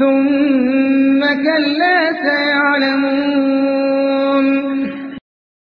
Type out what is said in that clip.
ثُمَّ كَلَّا سَيَعْلَمُونَ